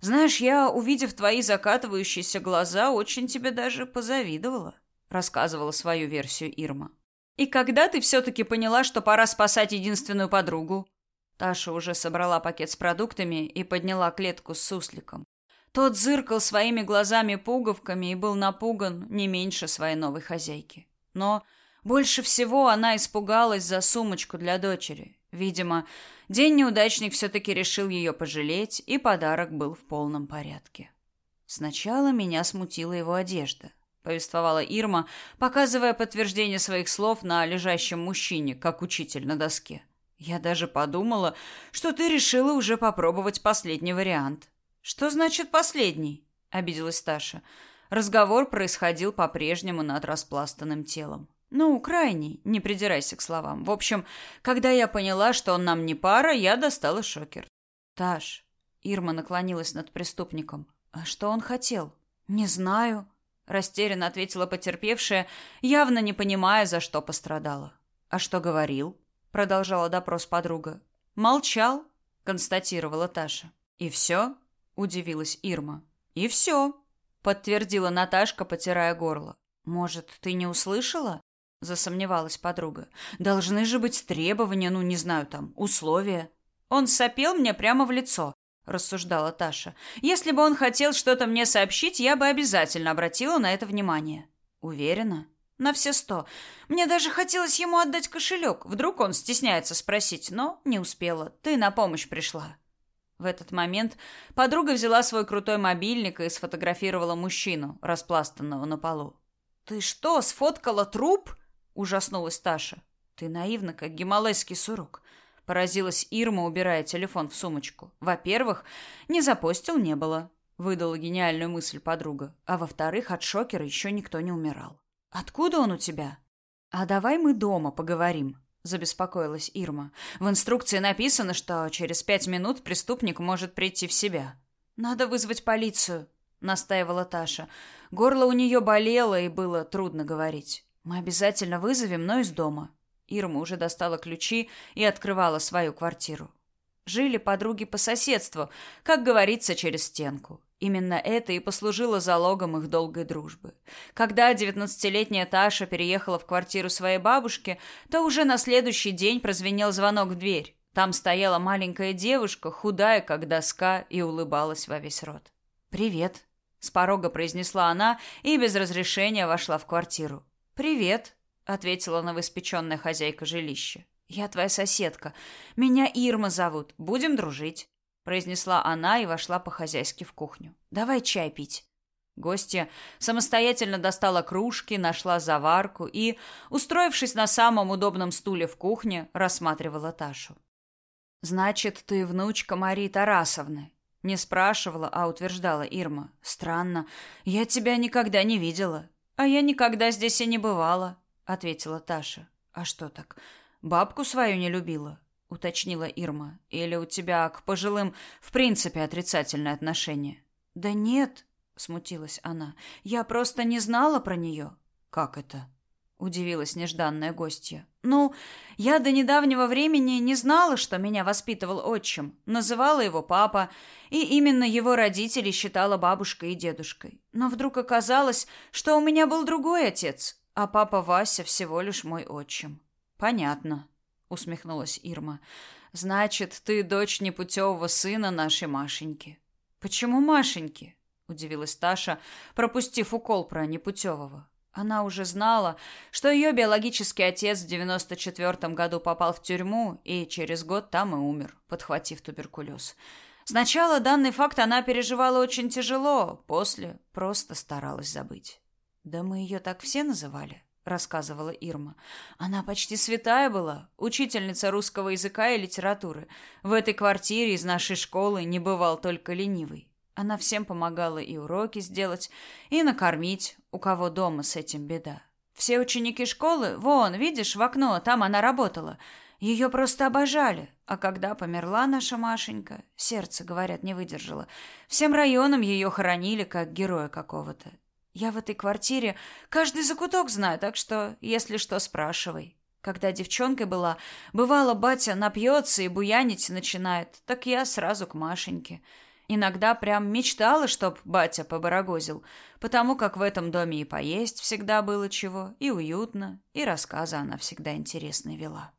Знаешь, я, увидев твои закатывающиеся глаза, очень тебе даже позавидовала, рассказывала свою версию Ирма. И когда ты все-таки поняла, что пора спасать единственную подругу? Таша уже собрала пакет с продуктами и подняла клетку с сусликом. Тот зыркал своими глазами-пуговками и был напуган не меньше своей новой хозяйки. Но больше всего она испугалась за сумочку для дочери. Видимо, день-неудачник все-таки решил ее пожалеть, и подарок был в полном порядке. Сначала меня смутила его одежда, повествовала Ирма, показывая подтверждение своих слов на лежащем мужчине, как учитель на доске. Я даже подумала, что ты решила уже попробовать последний вариант. Что значит последний? обиделась Таша. Разговор происходил по-прежнему над распластанным телом. Ну, крайний, не придирайся к словам. В общем, когда я поняла, что он нам не пара, я достала шокер. Таш, Ирма наклонилась над преступником. А что он хотел? Не знаю, растерянно ответила потерпевшая, явно не понимая, за что пострадала. А что говорил? продолжала допрос подруга. Молчал, констатировала Таша. И все? удивилась Ирма. И все, подтвердила Наташка, потирая горло. Может, ты не услышала? Засомневалась подруга. Должны же быть требования, ну, не знаю, там, условия. Он сопел мне прямо в лицо, рассуждала Таша. Если бы он хотел что-то мне сообщить, я бы обязательно обратила на это внимание. Уверена? На все сто. Мне даже хотелось ему отдать кошелек. Вдруг он стесняется спросить, но не успела. Ты на помощь пришла. В этот момент подруга взяла свой крутой мобильник и сфотографировала мужчину, распластанного на полу. «Ты что, сфоткала труп?» Ужаснулась Таша. Ты наивна, как гималайский сурок. Поразилась Ирма, убирая телефон в сумочку. Во-первых, не запостил не было, выдала гениальную мысль подруга. А во-вторых, от шокера еще никто не умирал. Откуда он у тебя? А давай мы дома поговорим, забеспокоилась Ирма. В инструкции написано, что через пять минут преступник может прийти в себя. Надо вызвать полицию, настаивала Таша. Горло у нее болело и было трудно говорить. Мы обязательно вызовем, но из дома. Ирма уже достала ключи и открывала свою квартиру. Жили подруги по соседству, как говорится, через стенку. Именно это и послужило залогом их долгой дружбы. Когда девятнадцатилетняя Таша переехала в квартиру своей бабушки, то уже на следующий день прозвенел звонок в дверь. Там стояла маленькая девушка, худая, как доска, и улыбалась во весь рот. «Привет», — с порога произнесла она и без разрешения вошла в квартиру. «Привет», — ответила новоиспеченная хозяйка жилища. «Я твоя соседка. Меня Ирма зовут. Будем дружить», — произнесла она и вошла по-хозяйски в кухню. «Давай чай пить». Гостья самостоятельно достала кружки, нашла заварку и, устроившись на самом удобном стуле в кухне, рассматривала Ташу. «Значит, ты внучка Марии Тарасовны?» Не спрашивала, а утверждала Ирма. «Странно. Я тебя никогда не видела. А я никогда здесь и не бывала, ответила Таша. А что так? Бабку свою не любила, уточнила Ирма. Или у тебя к пожилым в принципе отрицательное отношение? Да нет, смутилась она. Я просто не знала про нее. Как это? Удивилась нежданная гостья. Ну, я до недавнего времени не знала, что меня воспитывал отчим, называла его папа, и именно его родители считала бабушкой и дедушкой. Но вдруг оказалось, что у меня был другой отец, а папа Вася всего лишь мой отчим. Понятно, усмехнулась Ирма. Значит, ты дочь непутевого сына нашей Машеньки. Почему Машеньки? удивилась Таша, пропустив укол про непутевого. Она уже знала, что ее биологический отец в 94 году попал в тюрьму и через год там и умер, подхватив туберкулез. Сначала данный факт она переживала очень тяжело, после просто старалась забыть. «Да мы ее так все называли», — рассказывала Ирма. «Она почти святая была, учительница русского языка и литературы. В этой квартире из нашей школы не бывал только ленивый. Она всем помогала и уроки сделать, и накормить, у кого дома с этим беда. Все ученики школы, вон, видишь, в окно, там она работала. Ее просто обожали. А когда померла наша Машенька, сердце, говорят, не выдержало. Всем районам ее хоронили как героя какого-то. Я в этой квартире каждый закуток знаю, так что, если что, спрашивай. Когда девчонкой была, бывало, батя напьется и буянить начинает, так я сразу к Машеньке. Иногда прям мечтала, чтоб батя побарагозил, потому как в этом доме и поесть всегда было чего, и уютно, и рассказы она всегда интересные вела.